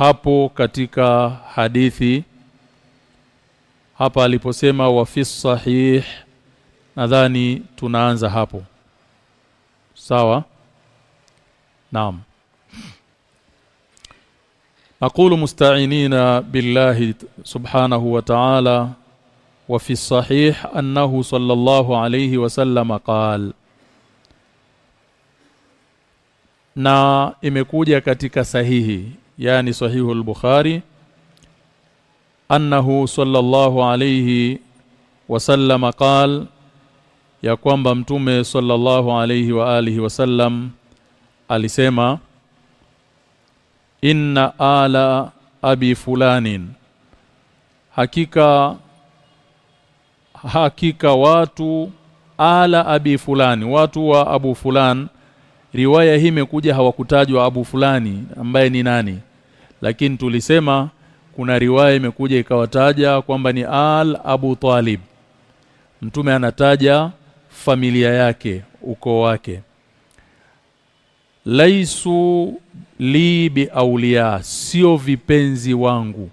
hapo katika hadithi hapa aliposema wa fi sahih nadhani tunaanza hapo sawa naam أقول مستعينين بالله سبحانه وتعالى وفي الصحيح أنه صلى الله عليه وسلم قال na imekuja katika sahihi yani sahihu al-Bukhari annahu sallallahu alayhi wasallam qal ya kwamba mtume sallallahu alayhi wa alihi wasallam alisema inna ala abi fulanin. Hakika hakika watu ala abi fulani watu wa abu fulan riwaya hii imekuja hawakutajwa abu fulani ambaye ni nani lakini tulisema kuna riwaya imekuja ikawataja kwamba ni al abu talib. Mtume anataja familia yake ukoo wake. Laisu li bi aulia sio vipenzi wangu.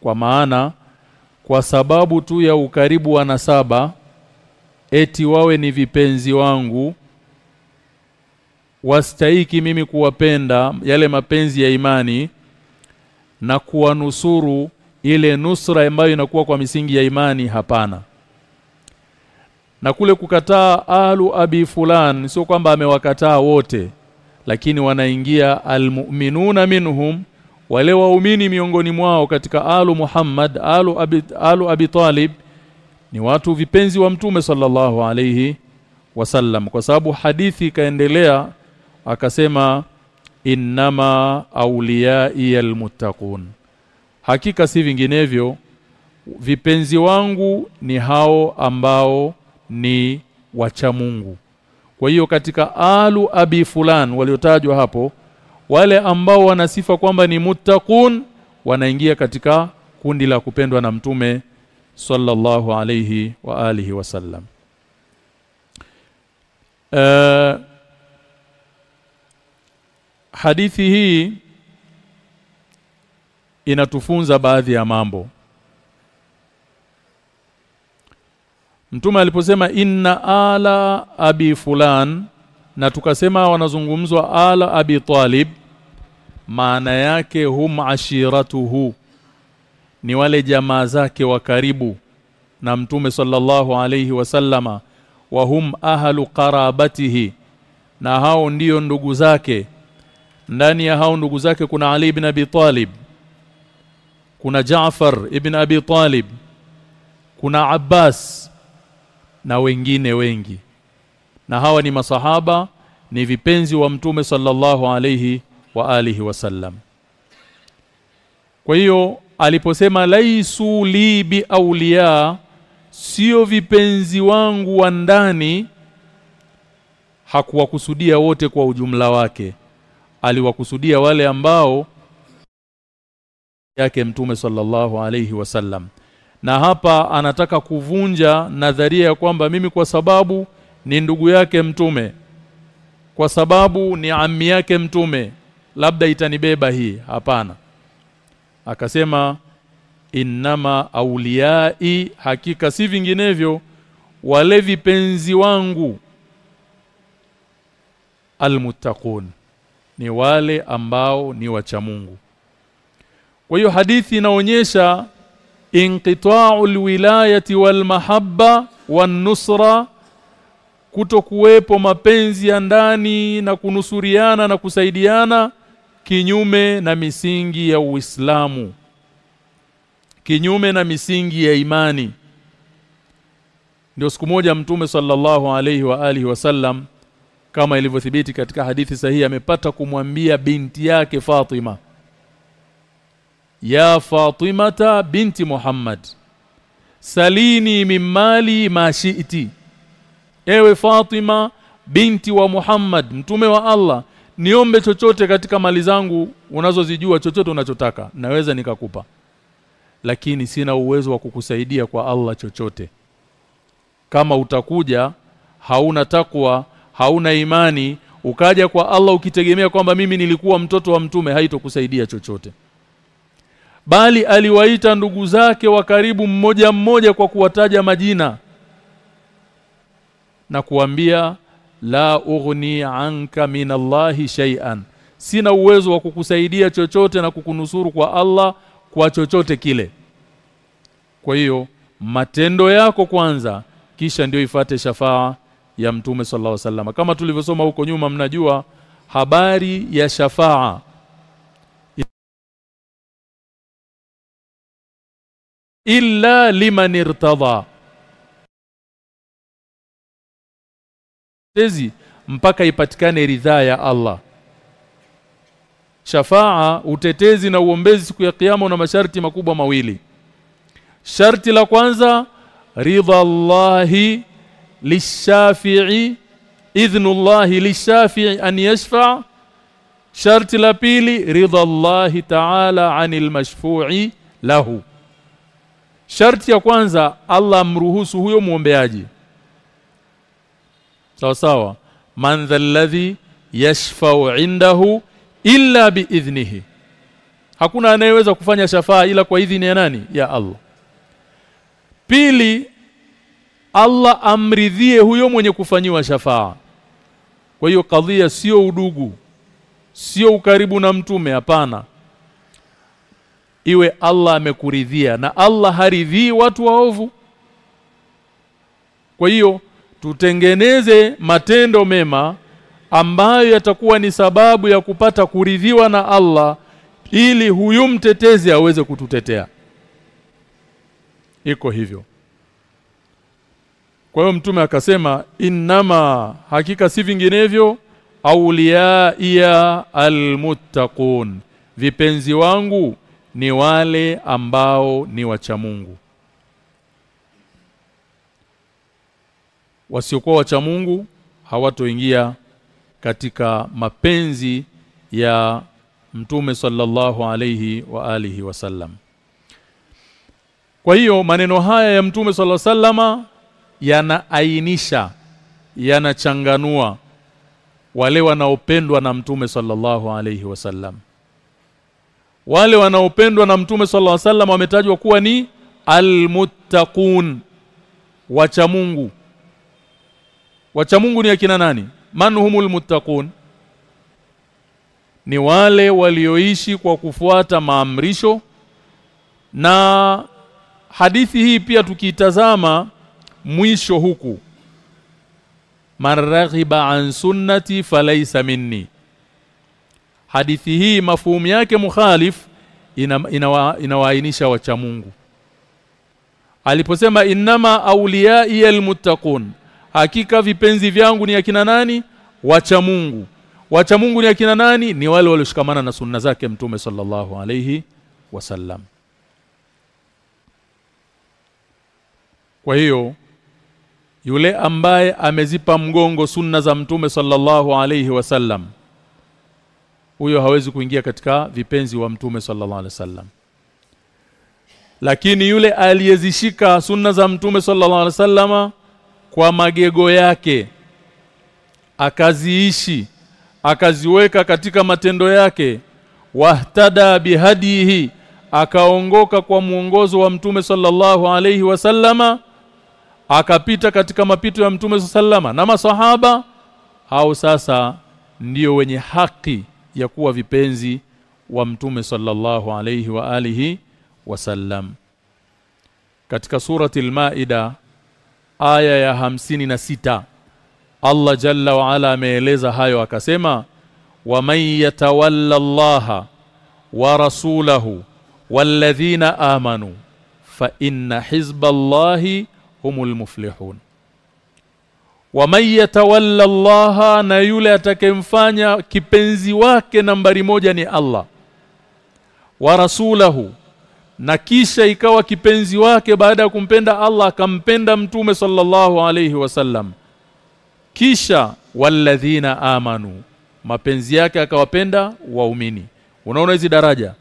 Kwa maana kwa sababu tu ya ukaribu wa nasaba eti wawe ni vipenzi wangu wastahiki mimi kuwapenda yale mapenzi ya imani na kuwanusuru ile nusra ambayo inakuwa kwa misingi ya imani hapana. Na kule kukataa alu abi fulan sio kwamba amewakataa wote lakini wanaingia almu'minuna minhum wale waumini miongoni mwao katika alu Muhammad alu abi, alu abi Talib ni watu vipenzi wa mtume sallallahu alayhi wasallam. Kwa sababu hadithi ikaendelea akasema innama awliyai almuttaqun. Hakika si vinginevyo vipenzi wangu ni hao ambao ni wacha Mungu. Kwa hiyo katika alu abi fulan waliotajwa hapo wale ambao wanasifa kwamba ni muttaqun wanaingia katika kundi la kupendwa na mtume sallallahu alayhi wa alihi wasallam uh, hadithi hii inatufunza baadhi ya mambo. Mtume aliposema inna ala abi fulan na tukasema wanazungumzwa ala abi talib maana yake hum ashiratuhu ni wale jamaa zake wa karibu na mtume sallallahu alayhi wasallama wa hum ahlu qarabatihi na hao ndiyo ndugu zake ndani ya hao ndugu zake kuna Ali ibn Abi Talib kuna Jaafar ibn Abi Talib kuna Abbas na wengine wengi. Na hawa ni masahaba ni vipenzi wa mtume sallallahu alayhi wa alihi wasallam kwa hiyo aliposema laisu li bi awliya sio vipenzi wangu wa ndani hakuwakusudia wote kwa ujumla wake aliwakusudia wale ambao yake mtume sallallahu alayhi wasallam. Na hapa anataka kuvunja nadharia ya kwamba mimi kwa sababu ni ndugu yake mtume kwa sababu ni ammi yake mtume labda itanibeba hii. Hapana. Akasema innama auliyai hakika si vinginevyo wale vipenzi wangu almuttaqun ni wale ambao ni wacha Mungu. Kwa hiyo hadithi inaonyesha inqita'u alwilayati walmahabba wan-nusra kutokuwepo mapenzi ya ndani na kunusuriana na kusaidiana kinyume na misingi ya Uislamu. Kinyume na misingi ya imani. Ndio siku moja mtume sallallahu alaihi wa alihi wasallam kama ilivyothibiti katika hadithi sahihi amepata kumwambia binti yake Fatima ya Fatimata binti Muhammad salini mimali ma shi'ti. Ewe Fatima binti wa Muhammad mtume wa Allah niombe chochote katika mali zangu unazozijua chochote unachotaka naweza nikakupa. Lakini sina uwezo wa kukusaidia kwa Allah chochote. Kama utakuja hauna takwa hauna imani ukaja kwa Allah ukitegemea kwamba mimi nilikuwa mtoto wa mtume haitokusaidia chochote. Bali aliwaita ndugu zake wa karibu mmoja mmoja kwa kuwataja majina na kuambia la ughni anka min Allahi shay'an. Sina uwezo wa kukusaidia chochote na kukunusuru kwa Allah kwa chochote kile. Kwa hiyo matendo yako kwanza kisha ndio ifate shafaa ya mtume sallallahu alaihi wasallam. Kama tulivyosoma huko nyuma mnajua habari ya shafaa. Illa liman irtada tezi mpaka ipatikane ridhaa ya Allah. Shafaa utetezi na uombezi siku ya kiyama una masharti makubwa mawili. Sharti la kwanza ridha Allahi lishafi'i idhnullahi lishafi'i an yashfa' sharti la pili ridha Allahi ta'ala 'anil mashfu'i lahu sharti ya kwanza Allah amruhusu huyo muombeaji. Sawa sawa. Man dhalladhi yashfa'u 'indahu illa biidhnihi hakuna anayeweza kufanya shafaa ila kwa idhini ya nani? Ya Allah. Pili Allah amridhie huyo mwenye kufanyiwa shafaa. Kwa hiyo kadhia sio udugu sio ukaribu na mtume hapana. Iwe Allah amekuridhia na Allah haridhii watu waovu. Kwa hiyo tutengeneze matendo mema ambayo yatakuwa ni sababu ya kupata kuridhiwa na Allah ili huyu mtetezi aweze kututetea. Iko hivyo kwa hiyo mtume akasema innama hakika si vinginevyo aulia ya almuttaqun vipenzi wangu ni wale ambao ni wacha Mungu. Wasiokuwa wacha Mungu hawatoingia katika mapenzi ya mtume sallallahu alayhi wa alihi wasallam. Kwa hiyo maneno haya ya mtume sallallahu sallama yanaainisha yanachanganua wale wanaopendwa na mtume sallallahu alayhi wasallam. Wale wanaopendwa na mtume sallallahu alayhi wasallam wametajwa kuwa ni almuttaqun wacha Mungu. Wacha Mungu ni akina nani? Man humul muttaqun? Ni wale walioishi kwa kufuata maamrisho. Na hadithi hii pia tukiitazama mwisho huku. Maraghiba an sunnati falaysa minni. Hadithi hii mafumu yake mukhalif inawaainisha ina ina wacha Mungu. Aliposema innama awliyai almuttaqun hakika vipenzi vyangu ni akina nani? Wacha Mungu. Wacha Mungu ni akina nani? Ni wale walioshikamana na sunna zake mtume sallallahu alayhi wasallam. Kwa hiyo yule ambaye amezipa mgongo sunna za mtume sallallahu alayhi wasallam huyo hawezi kuingia katika vipenzi wa mtume sallallahu alayhi wasallam. Lakini yule aliyezishika sunna za mtume sallallahu alayhi wasallama kwa magego yake akaziishi akaziweka katika matendo yake wahtada bihadihi akaongoka kwa muongozo wa mtume sallallahu alayhi wasallama akapita katika mapito ya mtume sallama na masahaba au sasa ndiyo wenye haki ya kuwa vipenzi wa mtume sallallahu alayhi wa alihi wasallam. Katika surati al-maida aya ya hamsini na sita Allah jalla wa ala ameeleza hayo akasema wa man yatawalla Allah wa rasulahu walladhina amanu fa inna hizballahi humul muflihun. Wa يتولى yatawalla na yule atakemfanya kipenzi wake nambari moja ni Allah. Wa rasulahu na kisha ikawa kipenzi wake baada ya kumpenda Allah akampenda mtume sallallahu alayhi wasallam kisha walladhina amanu mapenzi yake akawapenda waumini. Unaona hizi daraja?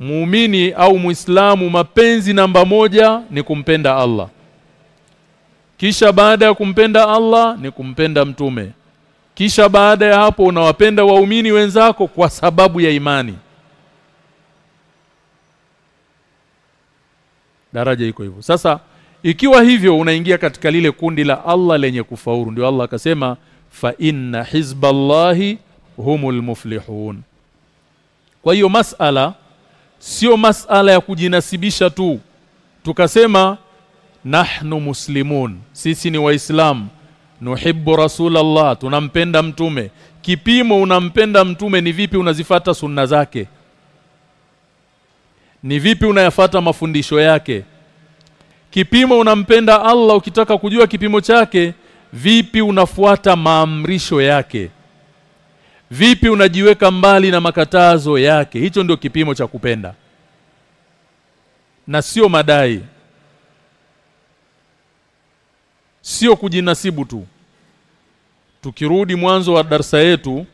Muumini au muislamu mapenzi namba moja ni kumpenda Allah kisha baada ya kumpenda Allah ni kumpenda mtume. Kisha baada ya hapo unawapenda waumini wenzako kwa sababu ya imani. Daraja iko hivyo. Sasa ikiwa hivyo unaingia katika lile kundi la Allah lenye kufaulu. Ndio Allah akasema fa inna hizballahi humul muflihun. Kwa hiyo masala sio masala ya kujinasibisha tu. Tukasema nahnu muslimun. Sisi ni waislamu. Nuhibbu rasulallah tunampenda mtume. Kipimo unampenda mtume ni vipi unazifata sunna zake? Ni vipi unayafata mafundisho yake? Kipimo unampenda Allah ukitaka kujua kipimo chake vipi unafuata maamrisho yake? Vipi unajiweka mbali na makatazo yake? Hicho ndio kipimo cha kupenda. Na sio madai sio kujinasibu tu. Tukirudi mwanzo wa darsa yetu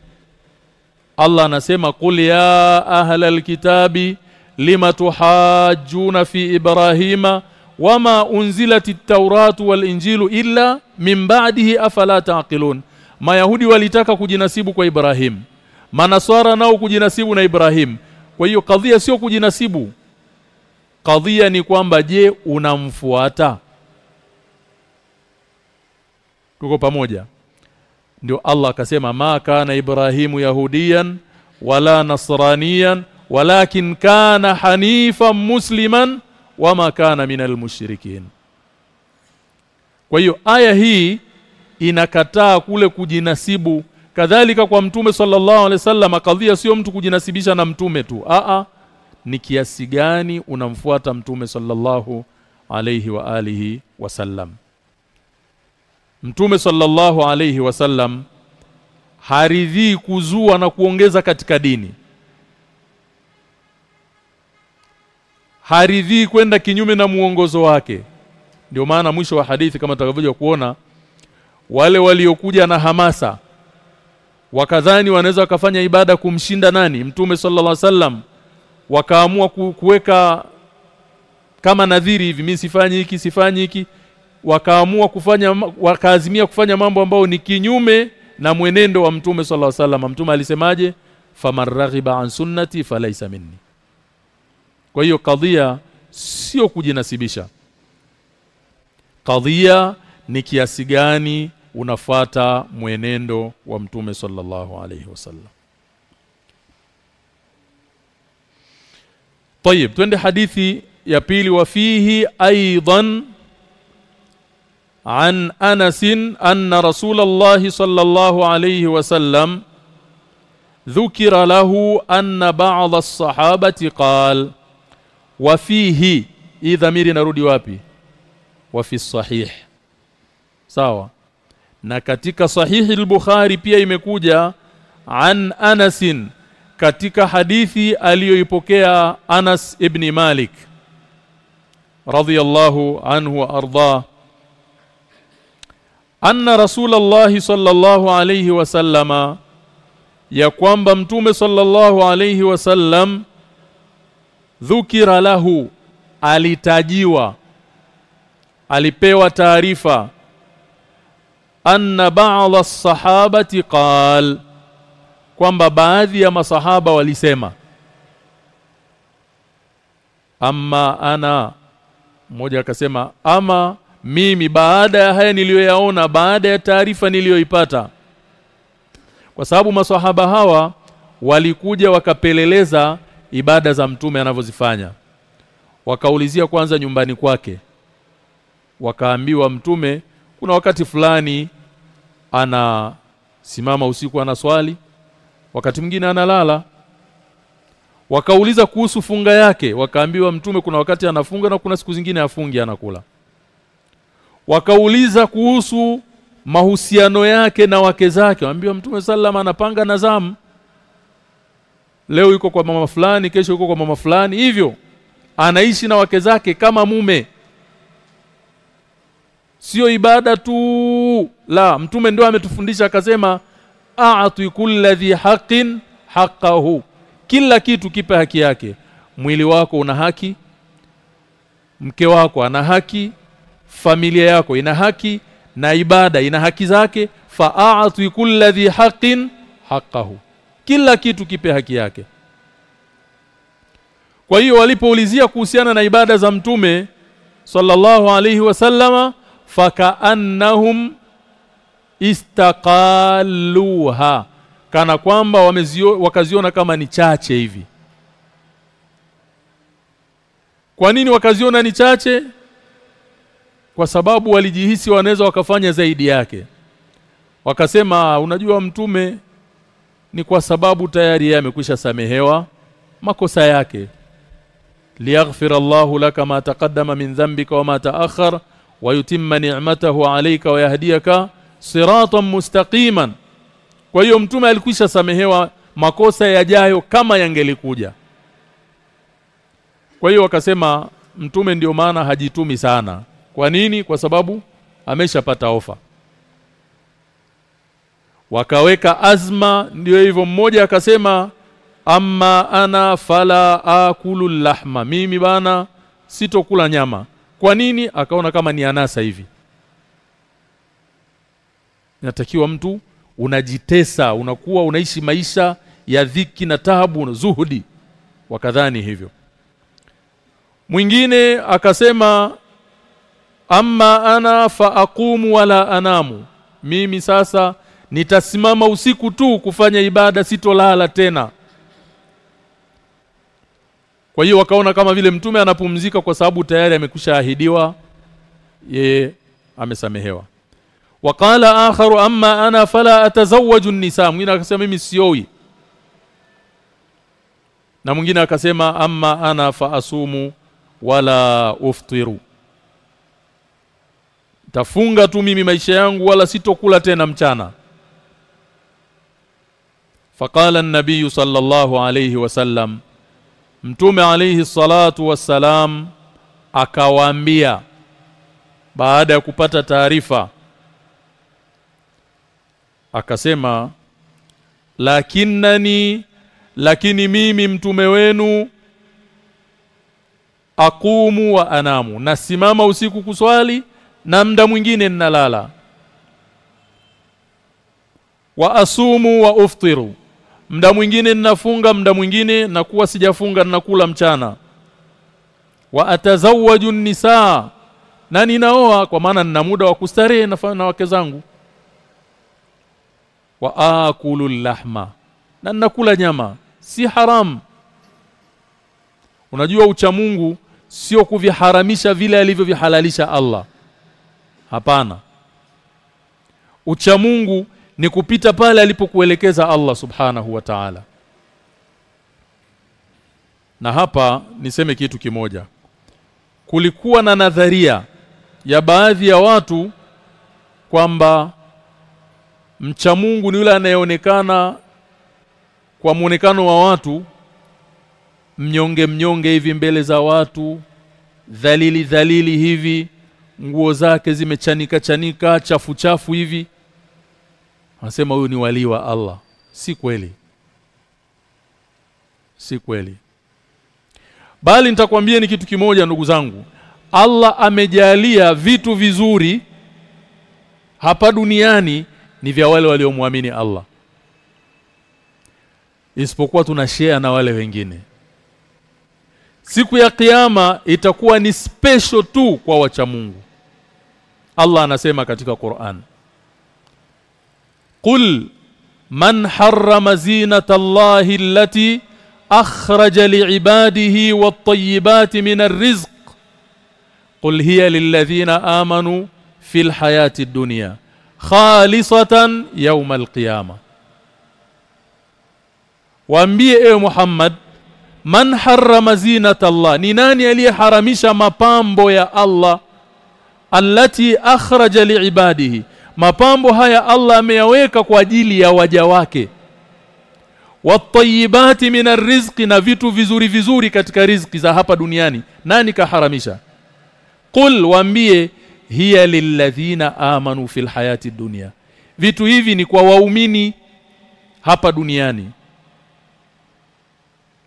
Allah anasema qul ya ahlal kitabi lima tuhajuna fi ibrahima wama unzilat at-tauratu wal injilu illa min ba'dihi afala taqilun. Mayahudi walitaka kujinasibu kwa Ibrahim. Manaswara nao kujinasibu na Ibrahim. Kwa hiyo kadhia sio kujinasibu. Kadhia ni kwamba je unamfuata tuko pamoja. Ndio Allah akasema ma kana Ibrahimu yahudiyan wala nasraniyan walakin kana hanifan musliman wama kana minal mushrikin. Kwa hiyo aya hii inakataa kule kujinasibu. Kadhalika kwa mtume sallallahu alaihi wasallam kadhia sio mtu kujinasibisha na mtume tu. A a ni kiasi gani unamfuata mtume sallallahu alaihi wa alihi wasallam Mtume sallallahu alayhi wasallam haridhii kuzua na kuongeza katika dini. Haridhii kwenda kinyume na muongozo wake. Ndio maana mwisho wa hadithi kama tutakavyoja kuona wale waliokuja na hamasa wakadhani wanaweza wakafanya ibada kumshinda nani Mtume sallallahu alaihi wasallam wakaamua kuweka kama nadhiri hivi mimi sifanyi hiki sifanyi hiki wakaamua kufanya wakaazimia kufanya mambo ambayo ni kinyume na mwenendo wa mtume sallallahu alaihi wasallam mtume alisemaje faman raghiba an sunnati falaysa minni kwa hiyo kadhia sio kujinasibisha kadhia ni kiasi gani unafata mwenendo wa mtume sallallahu alaihi wasallam طيب twende hadithi ya pili wa fihi aidan an Anas anna Rasulullah sallallahu alayhi wasallam dhukira lahu anna ba'd as-sahabati qal wa fihi hii dhamiri narudi wapi wa fi sahih sawa na katika sahihi al-Bukhari pia imekuja an Anas katika hadithi aliyoipokea Anas ibn Malik radiyallahu anhu wa ardhahu anna rasulullah sallallahu alayhi wasallama ya kwamba mtume sallallahu alayhi wasallam dhukira lahu alitajiwa alipewa taarifa anna ba'd as-sahabati qal kwamba baadhi ya masahaba walisema amma ana mmoja akasema ama mimi baada ya haya niliyoyaona baada ya taarifa niliyoipata. Kwa sababu maswahaba hawa walikuja wakapeleleza ibada za mtume anavyozifanya. Wakaulizia kwanza nyumbani kwake. Wakaambiwa mtume kuna wakati fulani anasimama usiku anaswali wakati mwingine analala. Wakauliza kuhusu funga yake. Wakaambiwa mtume kuna wakati anafunga na kuna siku zingine afungi anakula wakauliza kuhusu mahusiano yake na wake zake. Waambiwa mtume sallama anapanga nazamu leo yuko kwa mama fulani kesho yuko kwa mama fulani. Hivyo anaishi na wake zake kama mume. Sio ibada tu. La mtume ndio ametufundisha akasema a'ti kulli haqqin haqqahu. Kila kitu kipe haki yake. Mwili wako una haki mke wako ana haki familia yako ina haki na ibada ina haki zake fa'ati kulli haqqin haqqahu. Kila kitu kipe haki yake. Kwa hiyo walipoulizia kuhusiana na ibada za mtume sallallahu alayhi wasallama fakaannahum istaqaluha kana kwamba wamezio, wakaziona kama ni chache hivi. Kwa nini wakaziona ni chache kwa sababu walijihisi wanaweza wakafanya zaidi yake. Wakasema unajua mtume ni kwa sababu tayari yeye amekwisha samehewa makosa yake. Liyaghfir Allahu laka ma taqaddama min dhanbika wa ma ta'akhkhar wa yutimma ni'matahu 'alayka wa yahdiyaka siratan mustaqiman. Kwa hiyo mtume alikwisha samehewa makosa yajayo kama yangelikuja. Kwa hiyo wakasema mtume ndio maana hajitumi sana kwa nini? Kwa sababu ameshapata ofa. Wakaweka azma ndio hivyo mmoja akasema amma ana fala akulu lahma. Mimi bana sitokula nyama. Kwa nini? Akaona kama ni anasa hivi. Natakiwa mtu unajitesa unakuwa unaishi maisha ya dhiki na taabu na zuhudi. Wakadhani hivyo. Mwingine akasema amma ana fa aqumu wala anamu. Mimi sasa nitasimama usiku tu kufanya ibada sitolala tena. Kwa hiyo wakaona kama vile mtume anapumzika kwa sababu tayari amekushaahidiwa ye yeye amesamehewa. Wakala akharu amma ana fala atazawaju nisa mwingine akasema mimi sioi. Na mwingine akasema amma ana fa asumu wala uftiru tafunga tu mimi maisha yangu wala sitokula tena mchana. Faqala an-nabiy sallallahu alayhi wasallam mtume alayhi salatu wassalam akawaambia baada ya kupata taarifa akasema lakinnani lakini mimi mtume wenu akumu wa anamu. Nasimama usiku kuswali na muda mwingine ninalala. Wa asumu wa uftiru. Mda mwingine ninafunga mda mwingine na kuwa sijafunga ninakula mchana. Wa atazawaju nisaa na ninaoa kwa maana nina muda wa kustarehe na, na wake zangu. Wa akulu lahma. Na ninakula nyama. Si haram. Unajua ucha Mungu sio kuviharamisha vile alivyovihalalisha Allah hapana. Ucha Mungu ni kupita pale alipokuelekeza Allah subhanahu wa ta'ala. Na hapa niseme kitu kimoja. Kulikuwa na nadharia ya baadhi ya watu kwamba mcha Mungu ni yule anayeonekana kwa muonekano wa watu mnyonge mnyonge hivi mbele za watu dhalili dhalili hivi nguo zake zimechanika chanika chafu chafu hivi. Anasema huyu ni wali wa Allah. Si kweli. Si kweli. Bali nitakwambia ni kitu kimoja ndugu zangu. Allah amejalia vitu vizuri hapa duniani ni vya wale waliomwamini Allah. Isipokuwa tuna share na wale wengine. Siku ya kiyama itakuwa ni special tu kwa wacha Mungu Allah anasema katika Qur'an Qul man harrama zinata Allahi allati akhraja li'ibadihi wat-tayyibati min ar-rizq Qul hiya lilladhina amanu fil hayati ad-dunya khalisatan yawm al-qiyamah Waambie ewe Muhammad man harrama zinata Allah ni nani aliyeharamisha mapambo ya Allah allati akhraja liibadihi mapambo haya Allah ameyaweka kwa ajili ya waja wake. Watayibati min rizqi na vitu vizuri vizuri katika riziki za hapa duniani. Nani kaharamisha? Qul waambie hiya lilladhina amanu fil hayati dunya. Vitu hivi ni kwa waumini hapa duniani.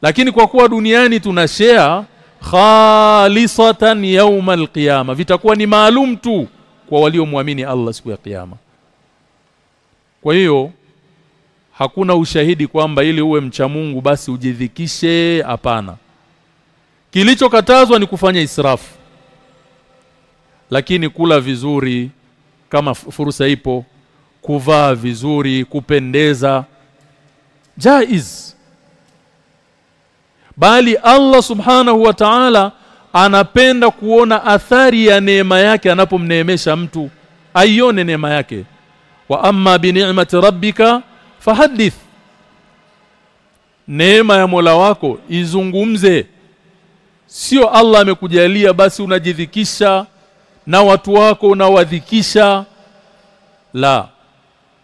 Lakini kwa kuwa duniani tuna share khalisatan yawmal alqiyama vitakuwa ni maalum tu kwa waliomwamini Allah siku ya kiyama. Kwa hiyo hakuna ushahidi kwamba ili uwe mcha Mungu basi ujidhikishe hapana. Kilichokatazwa ni kufanya israfu. Lakini kula vizuri kama fursa ipo kuvaa vizuri kupendeza. Jaiz bali Allah subhanahu wa ta'ala anapenda kuona athari ya neema yake anapomneemesha mtu aione neema yake. Wa amma bi ni'mati rabbika fahaddith. Neema ya Mola wako izungumze. Sio Allah amekujalia basi unajidhikisha na watu wako unawadhikisha. La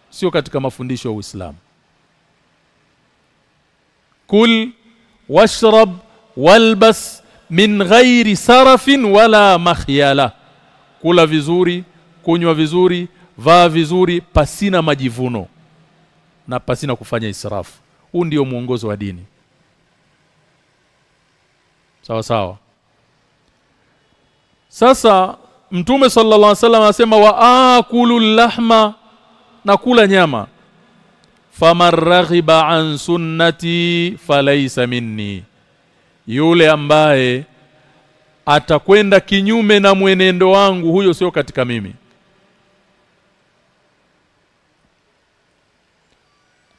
sio katika mafundisho ya Uislamu. Kul washrab walbas min ghairi sarafin wala makhyala kula vizuri kunywa vizuri vaa vizuri pasina majivuno na pasina kufanya israfu huu ndio mwongozo wa dini sawa sawa sasa mtume sallallahu alaihi wasallam anasema wa akulu lahma na kula nyama faman raghiba an sunnati falaysa minni. Yule ambaye atakwenda kinyume na mwenendo wangu huyo sio katika mimi.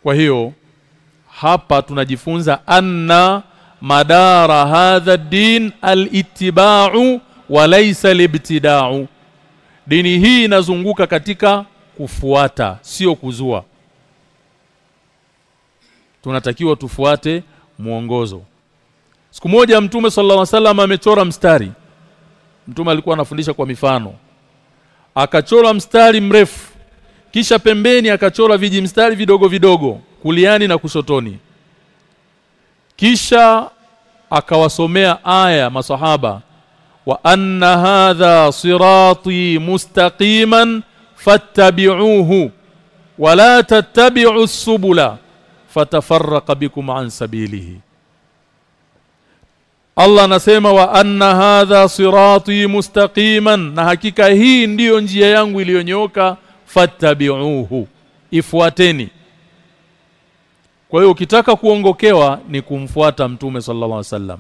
Kwa hiyo hapa tunajifunza anna madara hadha din al-ittiba'u wa laysa libtida'u dini hii inazunguka katika kufuata sio kuzua tunatakiwa tufuate mwongozo. Siku moja mtume sallallahu alaihi wasallam amechora mstari. Mtume alikuwa anafundisha kwa mifano. Akachora mstari mrefu kisha pembeni akachora viji mstari vidogo vidogo kuliani na kushotoni. Kisha akawasomea aya masahaba wa anna hadha sirati mustaqiman fattabi'uhu wala tattabi'us subula fatafarraqa bikum an sabilihi. Allah anasema wa anna hadha sirati mustaqiman na hakika hii ndiyo njia yangu iliyonyoka fattabi'uhu ifuateni. Kwa hiyo ukitaka kuongokewa ni kumfuata mtume sallallahu alaihi wasallam.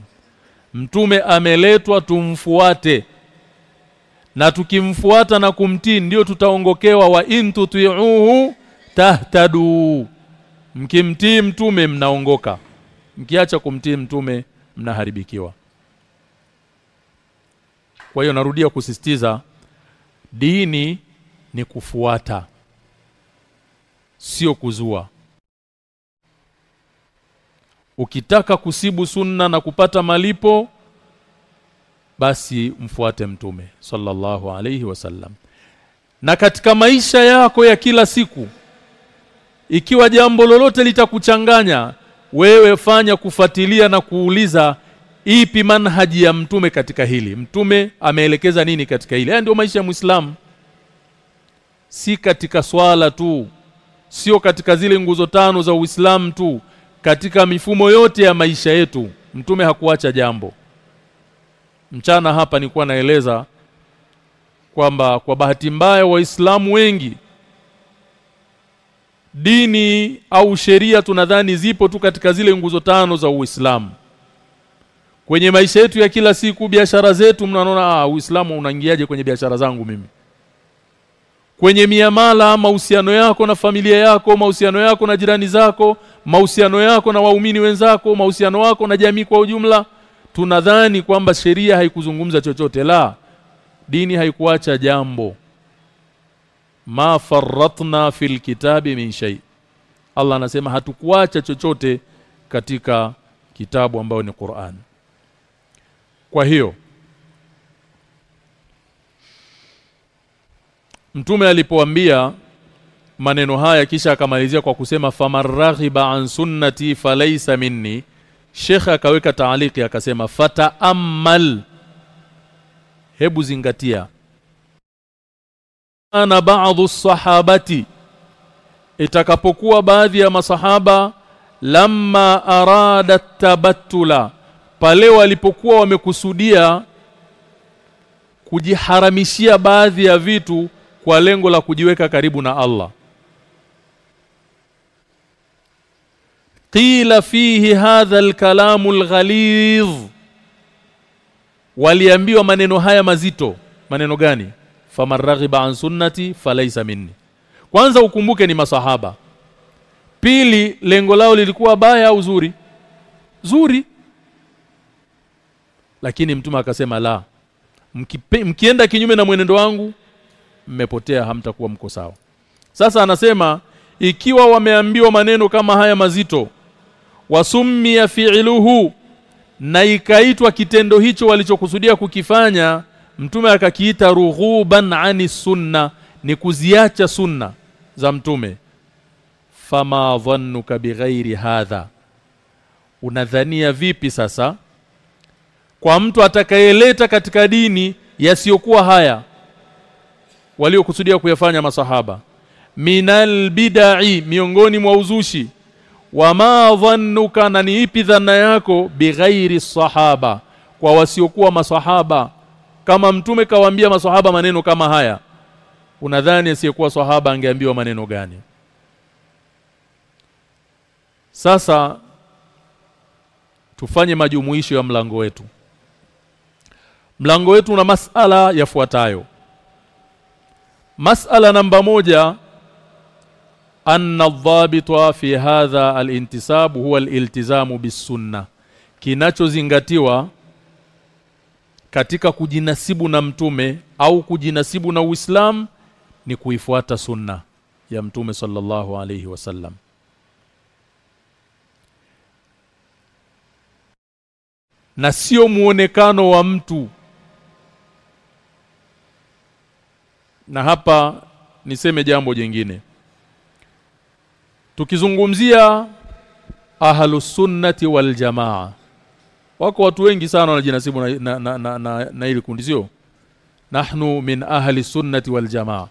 Mtume ameletwa tumfuate na tukimfuata na kumtii ndio tutaongokewa wa intuti'uhu tahtadu mkimtii mtume mnaongoka. Mkiacha kumtii mtume mnaharibikiwa. Kwa hiyo narudia kusisitiza dini ni kufuata sio kuzua. Ukitaka kusibu sunna na kupata malipo basi mfuate mtume sallallahu alayhi wasallam. Na katika maisha yako ya kila siku ikiwa jambo lolote litakuchanganya wewe fanya kufuatilia na kuuliza ipi manhaji ya mtume katika hili. Mtume ameelekeza nini katika hili? Haya ndio maisha ya muislamu. Si katika swala tu sio katika zile nguzo tano za Uislamu tu katika mifumo yote ya maisha yetu mtume hakuacha jambo. Mchana hapa nilikuwa naeleza kwamba kwa bahati mbaya waislamu wengi dini au sheria tunadhani zipo tu katika zile nguzo tano za Uislamu. Kwenye maisha yetu ya kila siku biashara zetu mnaona ah Uislamu unaingiaje kwenye biashara zangu mimi? Kwenye miamala mahusiano yako na familia yako mahusiano yako na jirani zako mahusiano yako na waumini wenzako mahusiano yako na jamii kwa ujumla tunadhani kwamba sheria haikuzungumza chochote. La dini haikuacha jambo ma farratna fil kitabi min shay. Allah anasema hatukuacha chochote katika kitabu ambayo ni Qur'an. Kwa hiyo Mtume alipoambia maneno haya kisha akamalizia kwa kusema famaraghiba an sunnati falaysa minni Sheikh akaweka taaliki akasema fata'ammal. Hebu zingatia ana baadhi sahabati itakapokuwa baadhi ya masahaba lamma arada tabattula pale walipokuwa wamekusudia kujiharamishia baadhi ya vitu kwa lengo la kujiweka karibu na Allah. Qila fihi hadha alkalamu alghaliz waliambiwa maneno haya mazito. Maneno gani faman raghiba an sunnati falaisa minni. Kwanza ukumbuke ni masahaba. Pili lengo lao lilikuwa baya au zuri? Zuri. Lakini mtume akasema la Mkipe, mkienda kinyume na mwenendo wangu mmepotea hamtakuwa mko sawa. Sasa anasema ikiwa wameambiwa maneno kama haya mazito wasummiya fi'iluhu na ikaitwa kitendo hicho walichokusudia kukifanya mtume akakiita rughuban ani sunna ni kuziacha sunna za mtume. Fama dhannuka bighairi hadha. Unadhania vipi sasa? Kwa mtu atakayeleta katika dini yasiyokuwa haya waliokusudia kuyafanya masahaba. Minal bidai miongoni mwa uzushi. Wama dhannuka na ni ipi dhana yako? Bighairi sahaba kwa wasiokuwa masahaba kama mtume kawaambia maswahaba maneno kama haya unadhani asiyekuwa swahaba angeambiwa maneno gani? Sasa tufanye majumuisho ya mlango wetu. Mlango wetu una masala yafuatayo. Masala namba moja anna adh-dhabita fi hadha al-intisab huwa al-iltizamu bis-sunnah. Kinachozingatiwa katika kujinasibu na mtume au kujinasibu na Uislamu ni kuifuata sunna ya mtume sallallahu alayhi wasallam na sio muonekano wa mtu. Na hapa niseme jambo jingine. Tukizungumzia ahlus sunnati wal jamaa wako watu wengi sana wanajinasibu na na na, na, na, na kundi sio? Nahnu min ahli sunnati wal jamaa.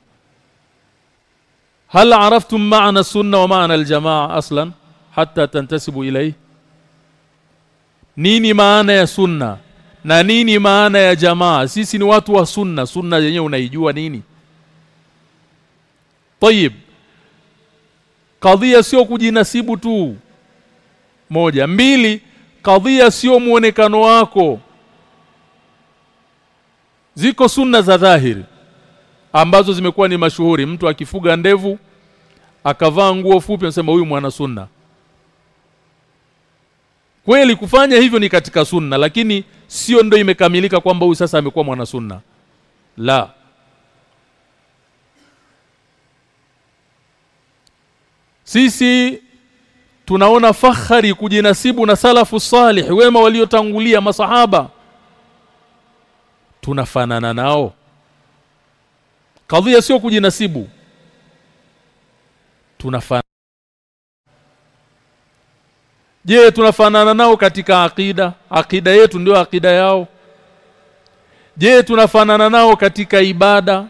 Hal araftum maana sunna wa maana al jamaa aslan hatta tantasibu ilay nini maana ya sunna? Na nini maana ya jamaa? Sisi ni watu wa sunna. Sunna yenyewe unaijua nini? Tayib kadhia sio kujinasibu tu. Moja. Mbili kadhia sio muonekano wako. Ziko sunna za dhahiri ambazo zimekuwa ni mashuhuri. Mtu akifuga ndevu akavaa nguo fupi anasema huyu mwana sunna. Kweli kufanya hivyo ni katika sunna lakini sio ndo imekamilika kwamba huyu sasa amekuwa mwana sunna. La. Sisi tunaona fahari kujinasibu na salafu salih wema waliotangulia masahaba tunafanana nao kadhia sio kujinasibu tunafanana Je, tunafanana nao katika akida? Akida yetu ndio akida yao. Je, tunafanana nao katika ibada?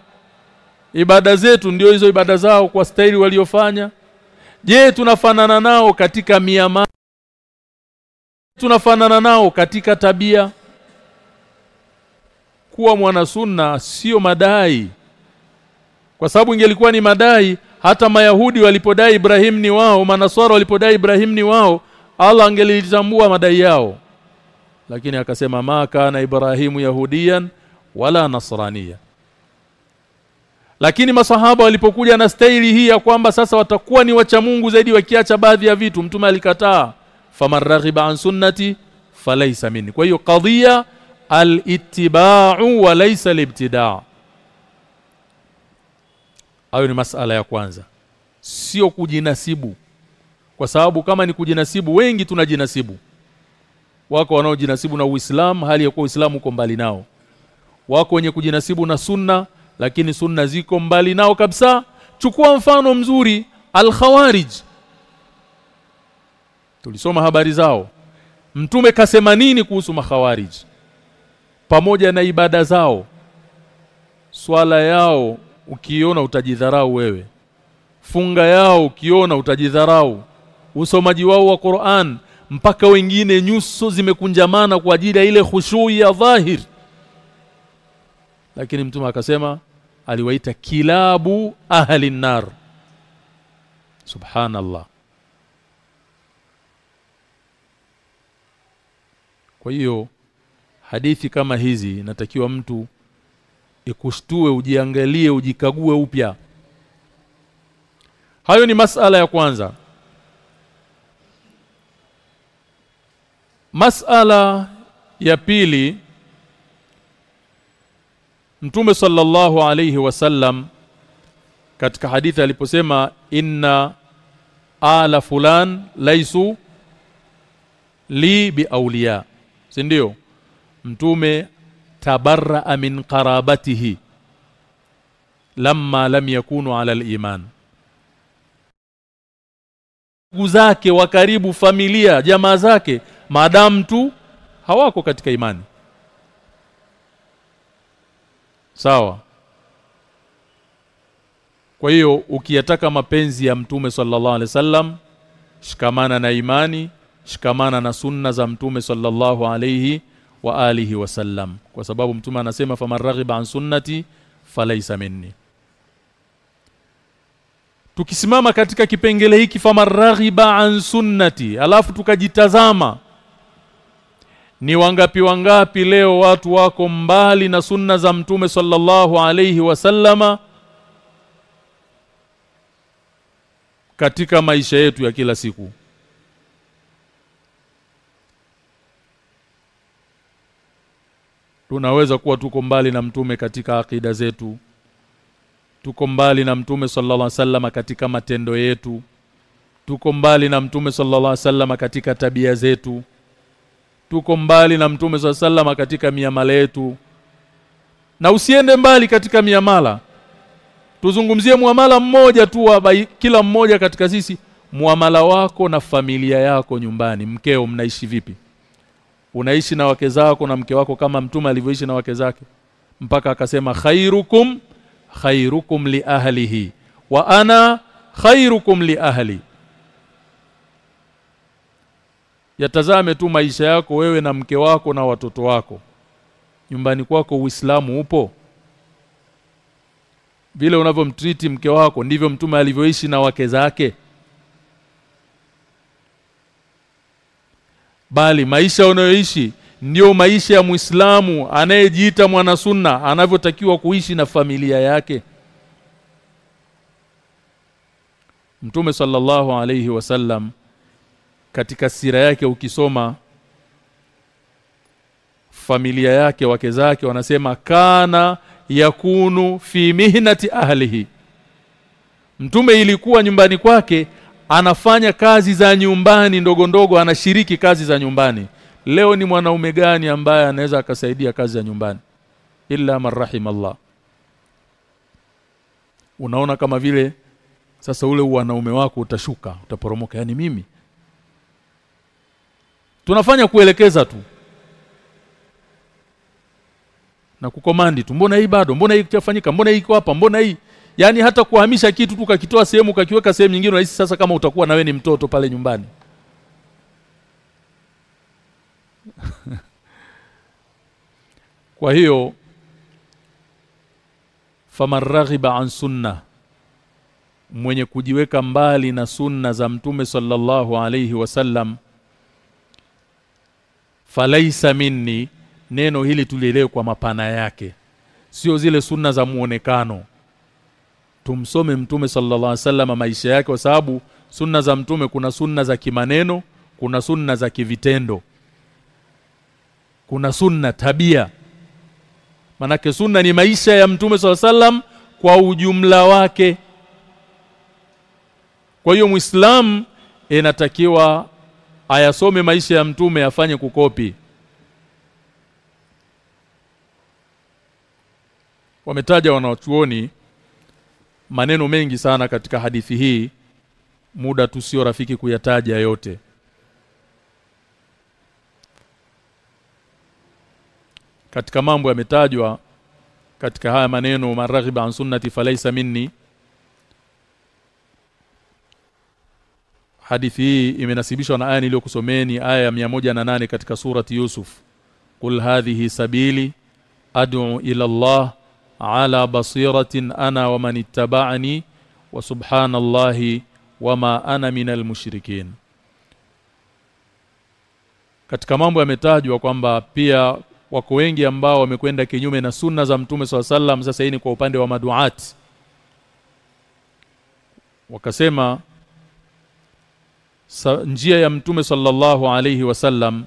Ibada zetu ndio hizo ibada zao kwa staili waliofanya? Je, tunafanana nao katika miama Tunafanana nao katika tabia? Kuwa mwanasunna sio madai. Kwa sababu ingelikuwa ni madai hata Mayahudi walipodai Ibrahim ni wao, Manaswara walipodai Ibrahim ni wao, Allah angelitambua madai yao. Lakini akasema ma kana Ibrahimu yahudian wala nasraniya. Lakini masahaba walipokuja na staili hii ya kwamba sasa watakuwa ni wacha Mungu zaidi wakiacha baadhi ya vitu, mtume alikataa. Faman raghiba an sunnati falaysa minni. Kwa hiyo qadhiya al-ittiba'u wa laysa. Hayo ni masala ya kwanza. Sio kujinasibu. Kwa sababu kama ni kujinasibu wengi tunajinasibu. Wako wanaojinasibu na Uislamu hali ya kuwa Uislamu uko mbali nao. Wako wenye kujinasibu na sunna lakini sunna ziko mbali nao kabisa. Chukua mfano mzuri Al-Khawarij. Tulisoma habari zao. Mtume kasema nini kuhusu makhawarij? Pamoja na ibada zao. Swala yao ukiona utajidharau wewe. Funga yao ukiona utajidharau. Usomaji wao wa Qur'an mpaka wengine nyuso zimekunjamana kwa ajili ya ile khushui ya dhahir. Lakini mtume akasema aliwaita kilabu ahli nar. Subhanallah. Kwa hiyo hadithi kama hizi natakiwa mtu ikushtue ujiangalie ujikague upya hayo ni masala ya kwanza masala ya pili Mtume sallallahu alayhi wasallam katika hadithi aliposema inna ala fulan laisu li biauliya si ndio? Mtume tabarra min qarabatihi lamma lam yakunu ala al-iman. Ndugu zake wa karibu familia jamaa zake maadamu tu hawako katika imani sawa. Kwa hiyo ukiyataka mapenzi ya mtume sallallahu alaihi wasallam shikamana na imani shikamana na sunna za mtume sallallahu alaihi wa alihi wasallam. Kwa sababu mtume anasema faman raghiba an sunnati falaysa minni. Tukisimama katika kipengele hiki faman raghiba an sunnati alafu tukajitazama ni wangapi wangapi leo watu wako mbali na sunna za mtume sallallahu alayhi wasallama katika maisha yetu ya kila siku. Tunaweza kuwa tuko mbali na mtume katika akida zetu. Tuko mbali na mtume sallallahu alaihi wasallam katika matendo yetu. Tuko mbali na mtume sallallahu alaihi wasallam katika tabia zetu tuko mbali na mtume wa sallama katika miamala yetu. Na usiende mbali katika miamala. Tuzungumzie muamala mmoja tu wa kila mmoja katika sisi muamala wako na familia yako nyumbani. Mkeo mnaishi vipi? Unaishi na wake zako na mke wako kama mtume alivyoishi na wake zake? Mpaka akasema khairukum khairukum li ahlihi wa ana khairukum li ahli yatazame tu maisha yako wewe na mke wako na watoto wako. Nyumbani kwako uislamu upo? Vile unavyomtriti mke wako ndivyo mtume alivyoishi na wake zake? Bali maisha unayoishi ndio maisha ya Muislamu anayejiita mwana sunna anavyotakiwa kuishi na familia yake. Mtume sallallahu alayhi wasallam katika sira yake ukisoma familia yake wake zake wanasema kana yakunu fi mihnati ahlihi. Mtume ilikuwa nyumbani kwake anafanya kazi za nyumbani ndogo ndogo anashiriki kazi za nyumbani. Leo ni mwanaume gani ambaye anaweza akasaidia kazi za nyumbani? Illa marhamallah unaona kama vile sasa ule wanaume wako utashuka utaporomoka. Yani mimi tunafanya kuelekeza tu. Na kukomandi tu. Mbona hii bado? Mbona hii kitafanyika mbona hii iko hapa? Mbona hii? Yani hata kuhamisha kitu tu kakitoa sehemu kakiweka sehemu nyingine unahisi sasa kama utakuwa na we ni mtoto pale nyumbani. Kwa hiyo faman raghiba an sunna mwenye kujiweka mbali na sunna za mtume sallallahu alayhi wasallam falaisa minni neno hili tulielewe kwa mapana yake. Sio zile sunna za muonekano. Tumsome mtume sallallahu alaihi wasallam maisha yake kwa sababu sunna za mtume kuna sunna za kimaneno kuna sunna za kivitendo. Kuna sunna tabia. Manake sunna ni maisha ya mtume sallallahu alaihi wasallam kwa ujumla wake. Kwa hiyo muislam inatakiwa ayasome maisha ya mtume afanye kukopi. Wametaja wanaochuoni maneno mengi sana katika hadithi hii. Muda tu sio rafiki kuyataja yote. Katika mambo yametajwa katika haya maneno maraghiba an sunnati falaisa minni hadithi hii imenasibishwa na aya niliyokusomeni aya ya 108 katika surati Yusuf. Qul hadhihi sabili ad'u ila Allah ala basiratin ana wa man ittaba'ani wa subhanallahi wama ana minal mushrikin. Katika mambo yametajwa kwamba pia wako wengi ambao wamekwenda kinyume na sunna za mtume sallam sasa hii ni kwa upande wa maduat. Wakasema sa, njia ya mtume sallallahu alayhi wasallam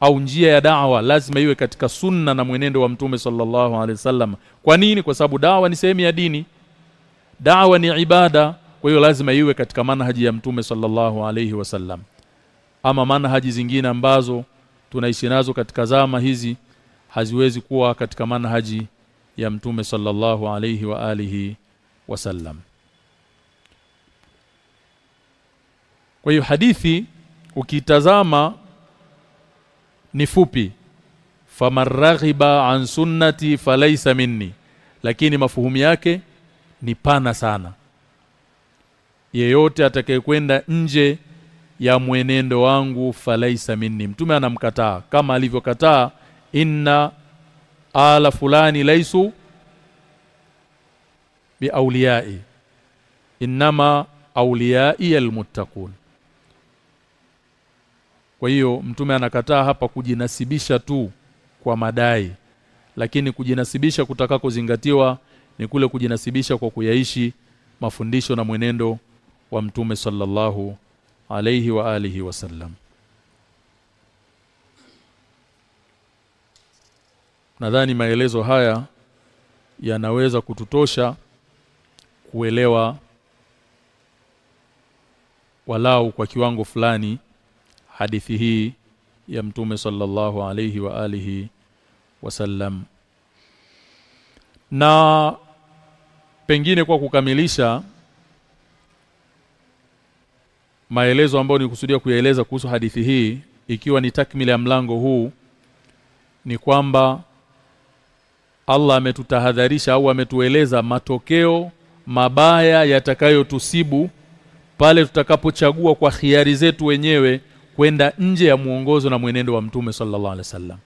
au njia ya dawa lazima iwe katika sunna na mwenendo wa mtume sallallahu alaihi wasallam kwa nini? Kwa sababu dawa ni sehemu ya dini. Dawa ni ibada. Kwa hiyo lazima iwe katika manhaji ya mtume sallallahu alaihi wasallam ama manhaji zingine ambazo tunaishi nazo katika zama hizi haziwezi kuwa katika manhaji ya mtume sallallahu alaihi wa alihi wasallam kwa hiyo hadithi ukitazama ni fupi. Famaraghiba an sunnati falaisa minni. Lakini mafuhumi yake ni pana sana. Yeyote atakayekwenda nje ya mwenendo wangu falaisa minni. Mtume anamkataa. Kama alivyokataa inna ala fulani laisu biauliyai inma auliyai almuttaqun kwa hiyo mtume anakataa hapa kujinasibisha tu kwa madai. Lakini kujinasibisha kutaka kuzingatiwa ni kule kujinasibisha kwa kuyaishi mafundisho na mwenendo wa mtume sallallahu alayhi wa alihi wasallam nadhani maelezo haya yanaweza kututosha kuelewa walau kwa kiwango fulani hadithi hii ya mtume sallallahu alayhi wa alihi wasallam na pengine kwa kukamilisha maelezo ambayo nikusudia kuyaeleza kuhusu hadithi hii ikiwa ni takmila ya mlango huu ni kwamba Allah ametutahadharisha au ametueleza matokeo mabaya yatakayotusibu pale tutakapochagua kwa khiari zetu wenyewe kwenda nje ya muongozo na mwenendo wa mtume sallallahu alaihi wasallam.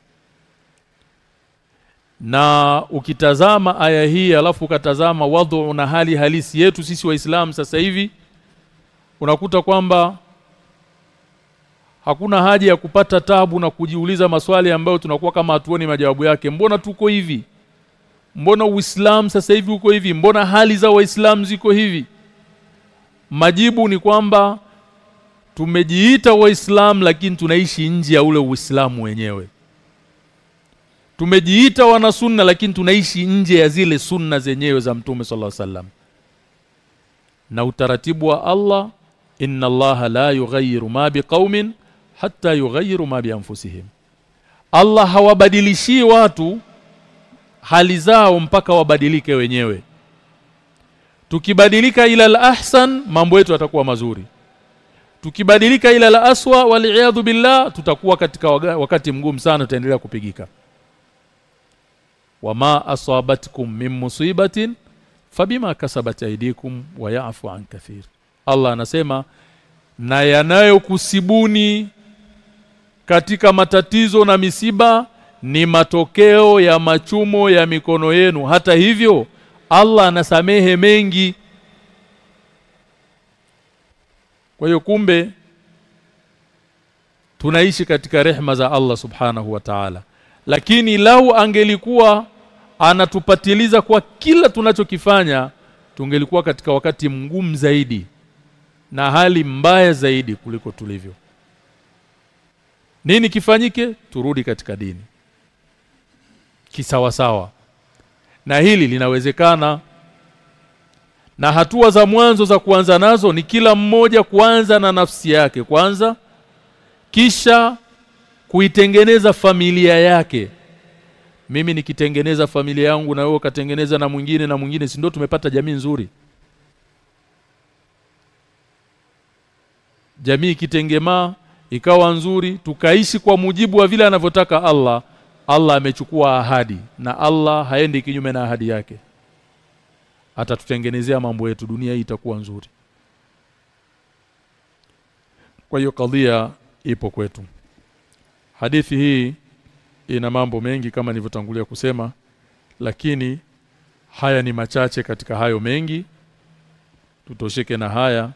Na ukitazama aya hii alafu ukatazama wadhu na hali halisi yetu sisi waislamu sasa hivi unakuta kwamba hakuna haja ya kupata tabu na kujiuliza maswali ambayo tunakuwa kama hatuoni majawabu yake. Mbona tuko hivi? Mbona uislamu sasa hivi uko hivi? Mbona hali za waislamu ziko hivi? Majibu ni kwamba tumejiita waislamu lakini tunaishi nje ya ule uislamu wenyewe. Tumejiita wana sunna lakini tunaishi nje ya zile sunna zenyewe za mtume sallallahu alaihi wasallam. Na utaratibu wa Allah inna Allah la yughayyiru ma biqaumin hatta yughayyiru ma bianfusihim. Allah hawabadilishii watu hali zao mpaka wabadilike wenyewe. Tukibadilika ila al-ahsan mambo yetu yatakuwa mazuri tukibadilika ila la aswa waliaadhu billah tutakuwa katika wakati mgumu sana tutaendelea kupigika. Wama asabatkum min musibatin fabima kasabat aydikum wa ya'fu an kathir. Allah anasema na yanayokusibuni katika matatizo na misiba ni matokeo ya machumo ya mikono yenu. Hata hivyo Allah anasamehe mengi kwa hiyo kumbe tunaishi katika rehma za Allah subhanahu wa ta'ala. Lakini lau angelikuwa anatupatiliza kwa kila tunachokifanya tungelikuwa katika wakati mgumu zaidi na hali mbaya zaidi kuliko tulivyo. Nini kifanyike? Turudi katika dini. Kisawasawa. Na hili linawezekana na hatua za mwanzo za kuanza nazo ni kila mmoja kuanza na nafsi yake kwanza kisha kuitengeneza familia yake. Mimi nikitengeneza familia yangu na wewe ukatengeneza na mwingine na mwingine si ndio? Tumepata jamii nzuri. Jamii ikitengemaa ikawa nzuri tukaishi kwa mujibu wa vile anavyotaka Allah Allah amechukua ahadi na Allah haendi kinyume na ahadi yake atatutengenezea mambo yetu dunia hii itakuwa nzuri. Kwa hiyo kadhia ipo kwetu. Hadithi hii ina mambo mengi kama nilivyotangulia kusema lakini haya ni machache katika hayo mengi. Tutosheke na haya